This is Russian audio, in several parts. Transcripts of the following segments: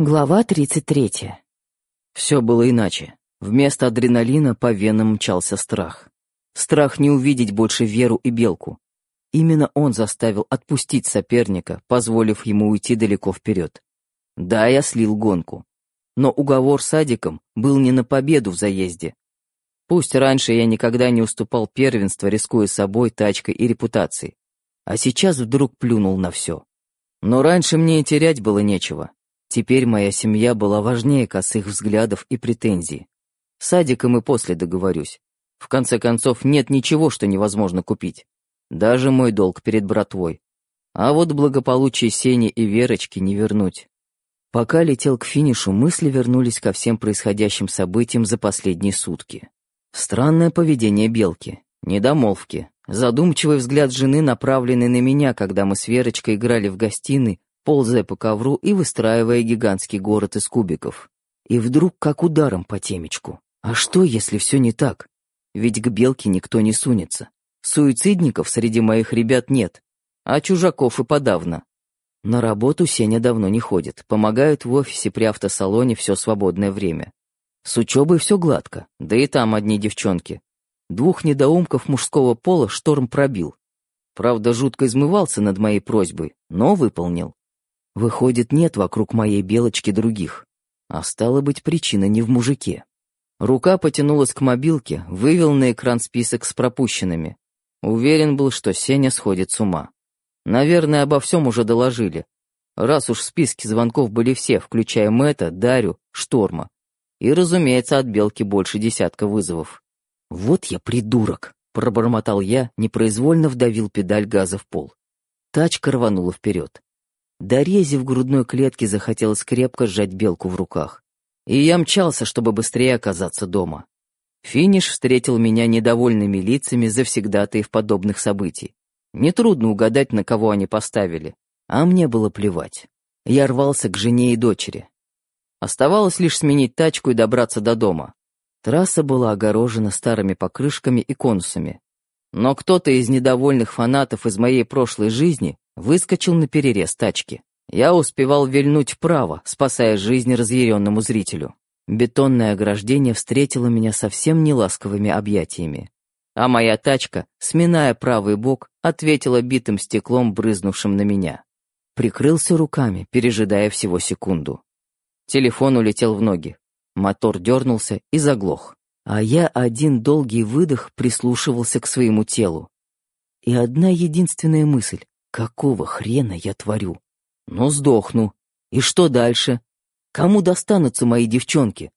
Глава 33. Все было иначе. Вместо адреналина по венам мчался страх. Страх не увидеть больше Веру и Белку. Именно он заставил отпустить соперника, позволив ему уйти далеко вперед. Да, я слил гонку. Но уговор с Адиком был не на победу в заезде. Пусть раньше я никогда не уступал первенство, рискуя собой, тачкой и репутацией. А сейчас вдруг плюнул на все. Но раньше мне терять было нечего. Теперь моя семья была важнее косых взглядов и претензий. С Адиком и после договорюсь. В конце концов, нет ничего, что невозможно купить. Даже мой долг перед братвой. А вот благополучие Сени и Верочки не вернуть. Пока летел к финишу, мысли вернулись ко всем происходящим событиям за последние сутки. Странное поведение Белки, недомолвки, задумчивый взгляд жены, направленный на меня, когда мы с Верочкой играли в гостиной, ползая по ковру и выстраивая гигантский город из кубиков. И вдруг как ударом по темечку. А что, если все не так? Ведь к белке никто не сунется. Суицидников среди моих ребят нет, а чужаков и подавно. На работу Сеня давно не ходит, помогает в офисе при автосалоне все свободное время. С учебой все гладко, да и там одни девчонки. Двух недоумков мужского пола шторм пробил. Правда, жутко измывался над моей просьбой, но выполнил. Выходит, нет вокруг моей белочки других. А стало быть, причина не в мужике. Рука потянулась к мобилке, вывел на экран список с пропущенными. Уверен был, что Сеня сходит с ума. Наверное, обо всем уже доложили. Раз уж в списке звонков были все, включая Мэтта, Дарю, Шторма. И, разумеется, от Белки больше десятка вызовов. «Вот я придурок!» — пробормотал я, непроизвольно вдавил педаль газа в пол. Тачка рванула вперед. Дорезе в грудной клетке захотелось крепко сжать белку в руках. И я мчался, чтобы быстрее оказаться дома. Финиш встретил меня недовольными лицами завсегдатаев подобных событий. Нетрудно угадать, на кого они поставили. А мне было плевать. Я рвался к жене и дочери. Оставалось лишь сменить тачку и добраться до дома. Трасса была огорожена старыми покрышками и конусами. Но кто-то из недовольных фанатов из моей прошлой жизни выскочил на перерез тачки. Я успевал вильнуть вправо, спасая жизнь разъяренному зрителю. Бетонное ограждение встретило меня совсем неласковыми объятиями. А моя тачка, сминая правый бок, ответила битым стеклом, брызнувшим на меня. Прикрылся руками, пережидая всего секунду. Телефон улетел в ноги. Мотор дернулся и заглох. А я один долгий выдох прислушивался к своему телу. И одна единственная мысль — какого хрена я творю? Ну, сдохну. И что дальше? Кому достанутся мои девчонки?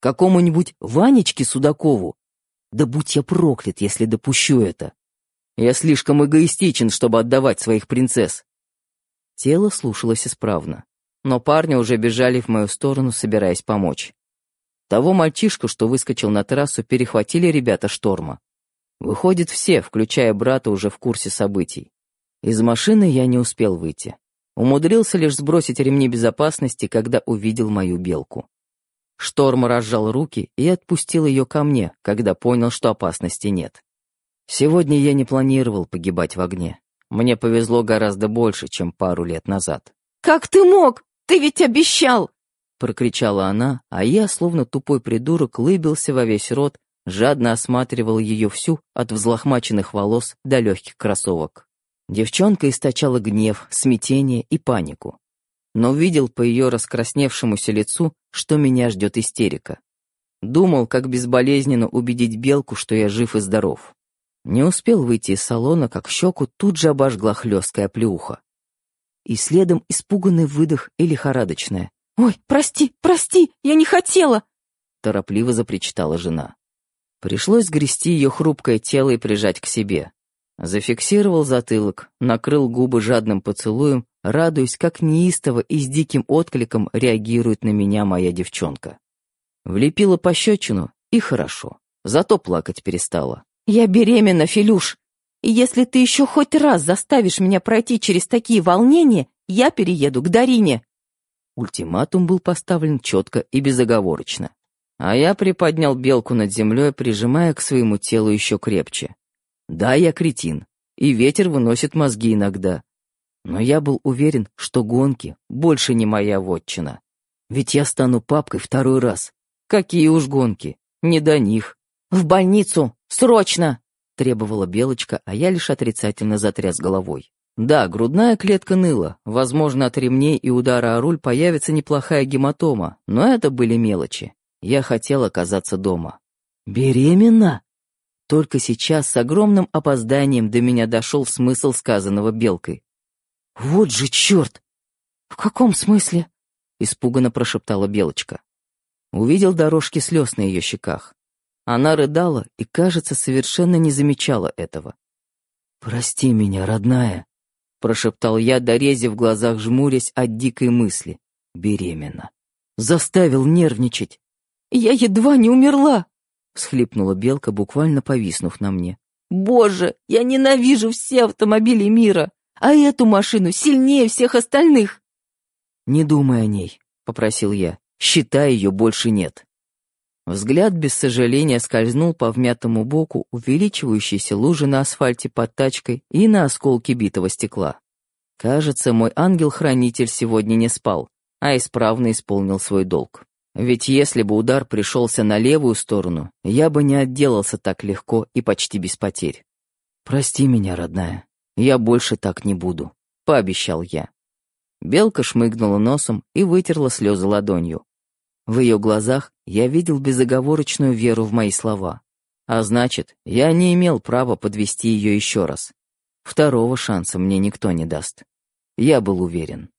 Какому-нибудь Ванечке Судакову? Да будь я проклят, если допущу это. Я слишком эгоистичен, чтобы отдавать своих принцесс. Тело слушалось исправно, но парни уже бежали в мою сторону, собираясь помочь. Того мальчишку, что выскочил на трассу, перехватили ребята шторма. Выходит, все, включая брата, уже в курсе событий. Из машины я не успел выйти. Умудрился лишь сбросить ремни безопасности, когда увидел мою белку. Шторм разжал руки и отпустил ее ко мне, когда понял, что опасности нет. Сегодня я не планировал погибать в огне. Мне повезло гораздо больше, чем пару лет назад. «Как ты мог? Ты ведь обещал!» прокричала она, а я, словно тупой придурок, лыбился во весь рот, жадно осматривал ее всю, от взлохмаченных волос до легких кроссовок. Девчонка источала гнев, смятение и панику. Но видел по ее раскрасневшемуся лицу, что меня ждет истерика. Думал, как безболезненно убедить Белку, что я жив и здоров. Не успел выйти из салона, как щеку тут же обожгла хлесткая плюха. И следом испуганный выдох и лихорадочная. «Ой, прости, прости, я не хотела!» Торопливо запричитала жена. Пришлось грести ее хрупкое тело и прижать к себе. Зафиксировал затылок, накрыл губы жадным поцелуем, радуясь, как неистово и с диким откликом реагирует на меня моя девчонка. Влепила пощечину, и хорошо, зато плакать перестала. «Я беременна, Филюш, и если ты еще хоть раз заставишь меня пройти через такие волнения, я перееду к Дарине». Ультиматум был поставлен четко и безоговорочно. А я приподнял белку над землей, прижимая к своему телу еще крепче. Да, я кретин, и ветер выносит мозги иногда. Но я был уверен, что гонки больше не моя вотчина. Ведь я стану папкой второй раз. Какие уж гонки, не до них. «В больницу! Срочно!» — требовала Белочка, а я лишь отрицательно затряс головой. Да, грудная клетка ныла, возможно, от ремней и удара о руль появится неплохая гематома, но это были мелочи. Я хотел оказаться дома. «Беременна?» Только сейчас с огромным опозданием до меня дошел смысл сказанного Белкой. «Вот же черт!» «В каком смысле?» — испуганно прошептала Белочка. Увидел дорожки слез на ее щеках. Она рыдала и, кажется, совершенно не замечала этого. «Прости меня, родная», — прошептал я, дорезив в глазах, жмурясь от дикой мысли. «Беременна». Заставил нервничать. «Я едва не умерла», — схлипнула Белка, буквально повиснув на мне. «Боже, я ненавижу все автомобили мира, а эту машину сильнее всех остальных». «Не думай о ней», — попросил я. «Считай, ее больше нет». Взгляд без сожаления скользнул по вмятому боку увеличивающейся лужи на асфальте под тачкой и на осколки битого стекла. Кажется, мой ангел-хранитель сегодня не спал, а исправно исполнил свой долг. Ведь если бы удар пришелся на левую сторону, я бы не отделался так легко и почти без потерь. «Прости меня, родная, я больше так не буду», — пообещал я. Белка шмыгнула носом и вытерла слезы ладонью. В ее глазах я видел безоговорочную веру в мои слова. А значит, я не имел права подвести ее еще раз. Второго шанса мне никто не даст. Я был уверен.